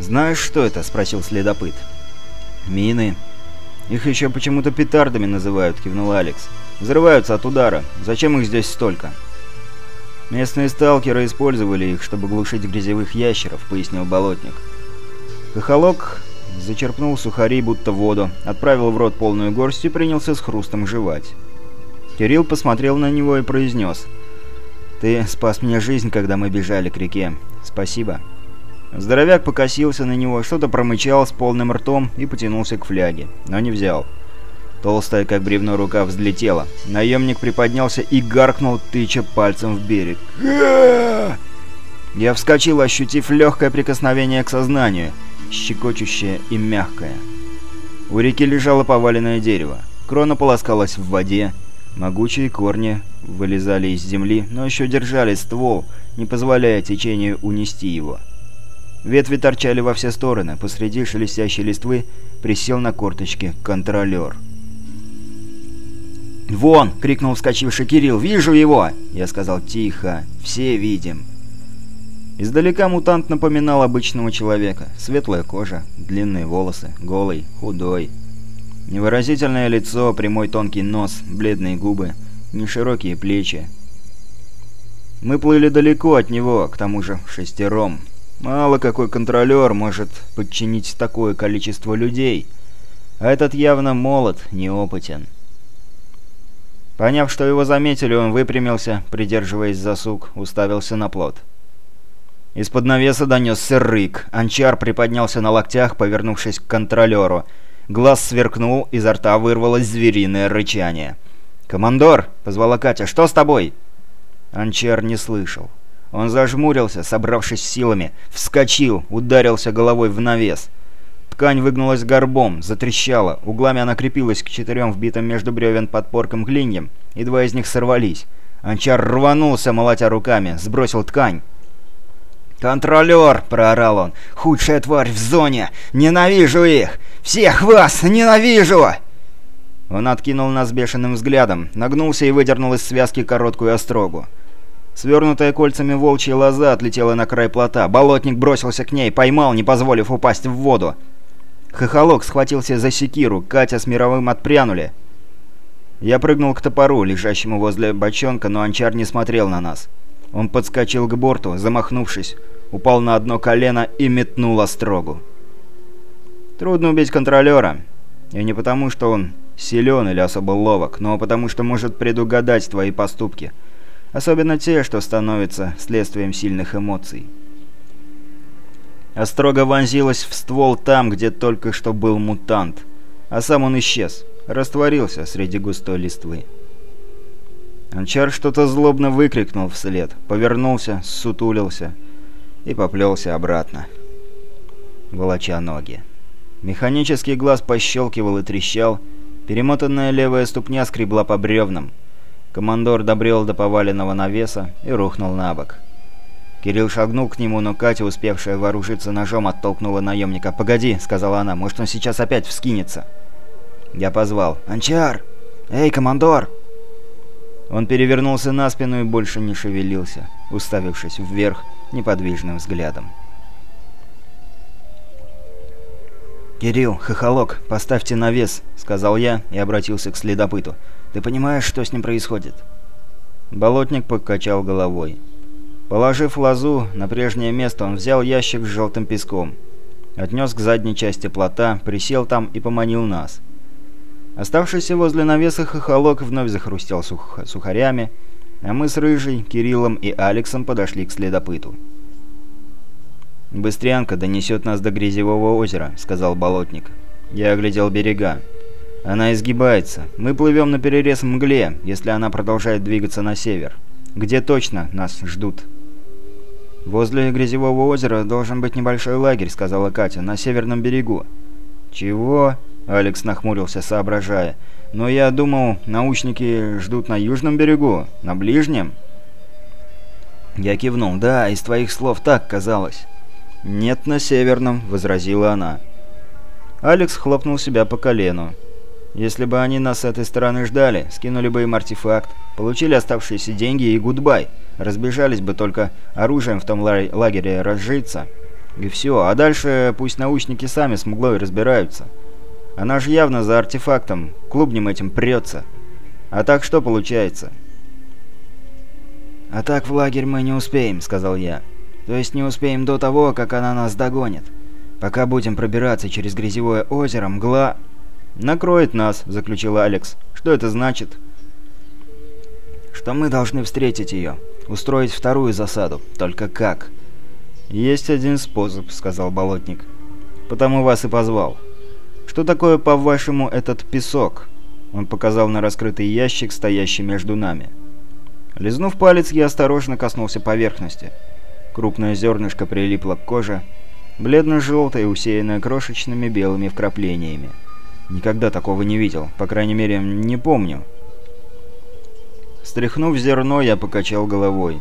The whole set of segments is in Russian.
«Знаешь, что это?» — спросил следопыт. «Мины. Их еще почему-то петардами называют», — кивнул Алекс. «Взрываются от удара. Зачем их здесь столько?» «Местные сталкеры использовали их, чтобы глушить грязевых ящеров», — пояснил Болотник. Хохолок зачерпнул сухари, будто воду, отправил в рот полную горсть и принялся с хрустом жевать. Кирилл посмотрел на него и произнес. «Ты спас мне жизнь, когда мы бежали к реке. Спасибо». Здоровяк покосился на него, что-то промычал с полным ртом и потянулся к фляге, но не взял. Толстая, как бревно, рука взлетела. Наемник приподнялся и гаркнул, тыча пальцем в берег. Я вскочил, ощутив легкое прикосновение к сознанию, щекочущее и мягкое. У реки лежало поваленное дерево. Крона полоскалась в воде. Могучие корни вылезали из земли, но еще держали ствол, не позволяя течению унести его. Ветви торчали во все стороны. Посреди шелестящей листвы присел на корточки контролер. «Вон!» — крикнул вскочивший Кирилл. «Вижу его!» Я сказал «Тихо! Все видим!» Издалека мутант напоминал обычного человека. Светлая кожа, длинные волосы, голый, худой. Невыразительное лицо, прямой тонкий нос, бледные губы, неширокие плечи. Мы плыли далеко от него, к тому же шестером. Мало какой контролер может подчинить такое количество людей, а этот явно молод, неопытен. Поняв, что его заметили, он выпрямился, придерживаясь за сук, уставился на плот. Из-под навеса донесся рык. Анчар приподнялся на локтях, повернувшись к контролеру. Глаз сверкнул, изо рта вырвалось звериное рычание. «Командор!» — позвала Катя. «Что с тобой?» Анчар не слышал. Он зажмурился, собравшись силами, вскочил, ударился головой в навес. Ткань выгнулась горбом, затрещала, углами она крепилась к четырем вбитым между бревен подпоркам клиньям, и два из них сорвались. Анчар рванулся, молотя руками, сбросил ткань. «Контролер!» — проорал он. «Худшая тварь в зоне! Ненавижу их! Всех вас ненавижу!» Он откинул нас бешеным взглядом, нагнулся и выдернул из связки короткую острогу. Свернутая кольцами волчья лоза отлетела на край плота. Болотник бросился к ней, поймал, не позволив упасть в воду. Хохолок схватился за секиру, Катя с Мировым отпрянули. Я прыгнул к топору, лежащему возле бочонка, но Анчар не смотрел на нас. Он подскочил к борту, замахнувшись, упал на одно колено и метнул острогу. Трудно убить контролера. И не потому, что он силен или особо ловок, но потому, что может предугадать твои поступки – Особенно те, что становятся следствием сильных эмоций. Острога вонзилась в ствол там, где только что был мутант. А сам он исчез, растворился среди густой листвы. Анчар что-то злобно выкрикнул вслед, повернулся, сутулился и поплелся обратно, волоча ноги. Механический глаз пощелкивал и трещал, перемотанная левая ступня скребла по бревнам, Командор добрел до поваленного навеса и рухнул на бок. Кирилл шагнул к нему, но Катя, успевшая вооружиться ножом, оттолкнула наемника. «Погоди», — сказала она, — «может, он сейчас опять вскинется». Я позвал. «Анчар! Эй, командор!» Он перевернулся на спину и больше не шевелился, уставившись вверх неподвижным взглядом. «Кирилл, хохолок, поставьте навес», — сказал я и обратился к следопыту. Ты понимаешь, что с ним происходит?» Болотник покачал головой. Положив лозу на прежнее место, он взял ящик с желтым песком. Отнес к задней части плота, присел там и поманил нас. Оставшийся возле навеса хохолок вновь захрустел сух сухарями, а мы с Рыжей, Кириллом и Алексом подошли к следопыту. «Быстрянка донесет нас до Грязевого озера», — сказал Болотник. Я оглядел берега. Она изгибается. Мы плывем на перерез мгле, если она продолжает двигаться на север. Где точно нас ждут? «Возле Грязевого озера должен быть небольшой лагерь», — сказала Катя, — «на северном берегу». «Чего?» — Алекс нахмурился, соображая. «Но я думал, научники ждут на южном берегу, на ближнем». Я кивнул. «Да, из твоих слов так казалось». «Нет, на северном», — возразила она. Алекс хлопнул себя по колену. Если бы они нас с этой стороны ждали, скинули бы им артефакт, получили оставшиеся деньги и гудбай. Разбежались бы только оружием в том лагере разжиться. И все, а дальше пусть научники сами с мглой разбираются. Она же явно за артефактом, клубнем этим прется. А так что получается? «А так в лагерь мы не успеем», — сказал я. «То есть не успеем до того, как она нас догонит. Пока будем пробираться через грязевое озеро, мгла...» «Накроет нас», — заключил Алекс. «Что это значит?» «Что мы должны встретить ее, устроить вторую засаду. Только как?» «Есть один способ», — сказал Болотник. «Потому вас и позвал. Что такое, по-вашему, этот песок?» Он показал на раскрытый ящик, стоящий между нами. Лизнув палец, я осторожно коснулся поверхности. Крупное зернышко прилипло к коже, бледно-желтое, усеянное крошечными белыми вкраплениями. Никогда такого не видел, по крайней мере, не помню. Стряхнув зерно, я покачал головой.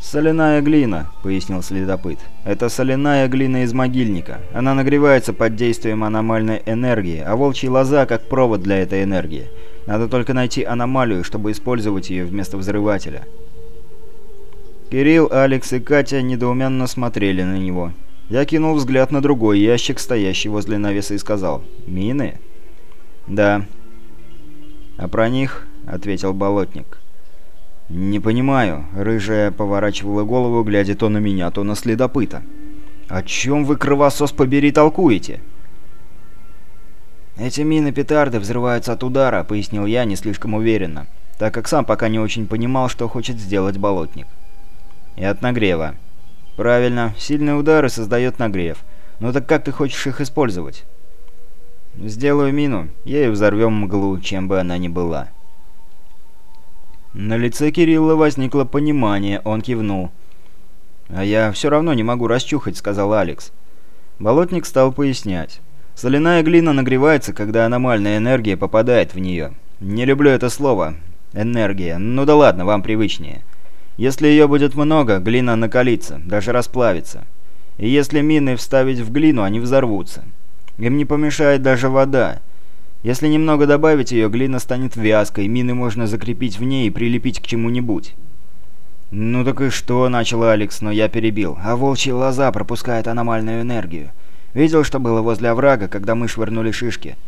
«Соляная глина», — пояснил следопыт. «Это соляная глина из могильника. Она нагревается под действием аномальной энергии, а волчья лоза как провод для этой энергии. Надо только найти аномалию, чтобы использовать ее вместо взрывателя». Кирилл, Алекс и Катя недоуменно смотрели на него. Я кинул взгляд на другой ящик, стоящий возле навеса, и сказал «Мины?» «Да». «А про них?» — ответил Болотник. «Не понимаю». Рыжая поворачивала голову, глядя то на меня, то на следопыта. «О чем вы, кровосос побери, толкуете?» «Эти мины-петарды взрываются от удара», — пояснил я не слишком уверенно, так как сам пока не очень понимал, что хочет сделать болотник. «И от нагрева». «Правильно, сильные удары создает нагрев. Но так как ты хочешь их использовать?» «Сделаю мину, ею взорвем мглу, чем бы она ни была». На лице Кирилла возникло понимание, он кивнул. «А я все равно не могу расчухать», — сказал Алекс. Болотник стал пояснять. «Соляная глина нагревается, когда аномальная энергия попадает в нее. Не люблю это слово. Энергия. Ну да ладно, вам привычнее. Если ее будет много, глина накалится, даже расплавится. И если мины вставить в глину, они взорвутся. Им не помешает даже вода. Если немного добавить ее, глина станет вязкой, мины можно закрепить в ней и прилепить к чему-нибудь. «Ну так и что?» – начал Алекс, но я перебил. «А волчья лоза пропускает аномальную энергию. Видел, что было возле оврага, когда мы швырнули шишки?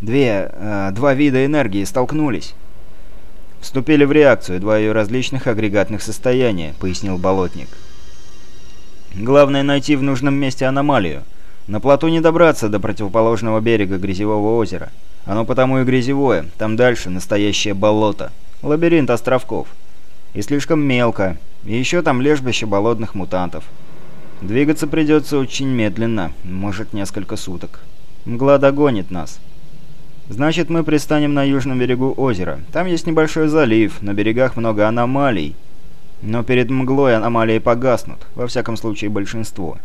Две... Э, два вида энергии столкнулись». «Вступили в реакцию два ее различных агрегатных состояния», – пояснил Болотник. «Главное найти в нужном месте аномалию. На плоту не добраться до противоположного берега грязевого озера». Оно потому и грязевое, там дальше настоящее болото. Лабиринт островков. И слишком мелко. И еще там лежбище болотных мутантов. Двигаться придется очень медленно, может несколько суток. Мгла догонит нас. Значит, мы пристанем на южном берегу озера. Там есть небольшой залив, на берегах много аномалий. Но перед мглой аномалии погаснут, во всяком случае большинство.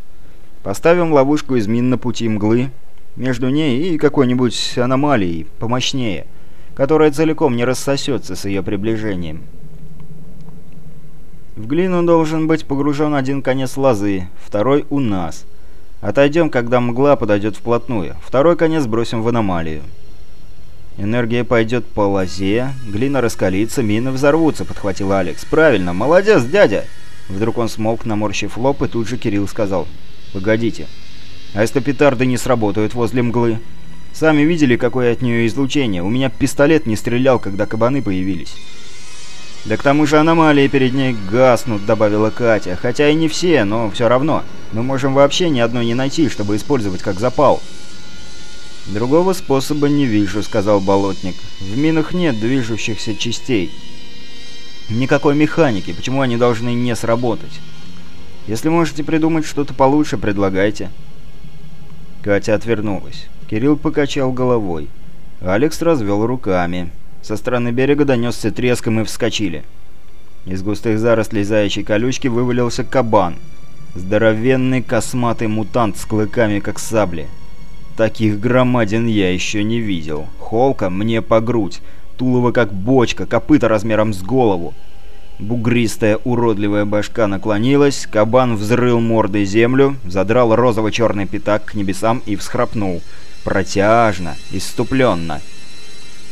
Поставим ловушку из мин на пути мглы, между ней и какой-нибудь аномалией помощнее, которая целиком не рассосется с ее приближением. В глину должен быть погружен один конец лозы, второй у нас. Отойдем, когда мгла подойдет вплотную. Второй конец бросим в аномалию. Энергия пойдет по лозе, глина раскалится, мины взорвутся, подхватил Алекс. Правильно, молодец, дядя! Вдруг он смолк, наморщив лоб, и тут же Кирилл сказал. Погодите. А если петарды не сработают возле мглы? Сами видели, какое от нее излучение. У меня пистолет не стрелял, когда кабаны появились. «Да к тому же аномалии перед ней гаснут», — добавила Катя. «Хотя и не все, но все равно. Мы можем вообще ни одной не найти, чтобы использовать как запал». «Другого способа не вижу», — сказал Болотник. «В минах нет движущихся частей. Никакой механики. Почему они должны не сработать? Если можете придумать что-то получше, предлагайте». Катя отвернулась. Кирилл покачал головой. Алекс развел руками. Со стороны берега донесся треск, и мы вскочили. Из густых зарослей заячьей колючки вывалился кабан. Здоровенный косматый мутант с клыками, как сабли. Таких громадин я еще не видел. Холка мне по грудь, тулово как бочка, копыта размером с голову. Бугристая уродливая башка наклонилась, кабан взрыл мордой землю, задрал розово-черный пятак к небесам и всхрапнул. Протяжно, иступленно.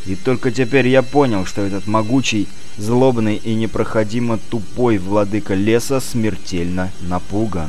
И только теперь я понял, что этот могучий, злобный и непроходимо тупой владыка леса смертельно напуган.